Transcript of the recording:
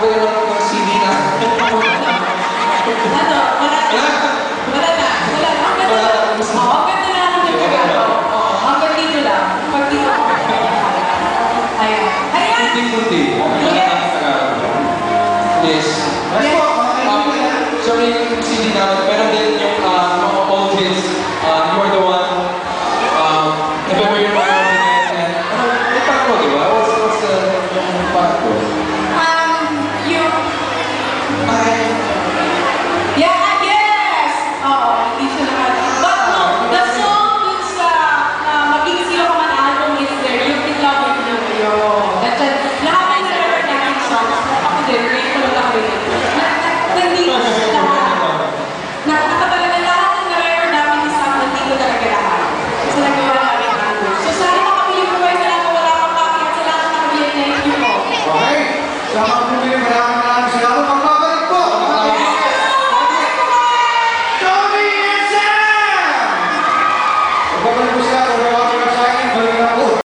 Kung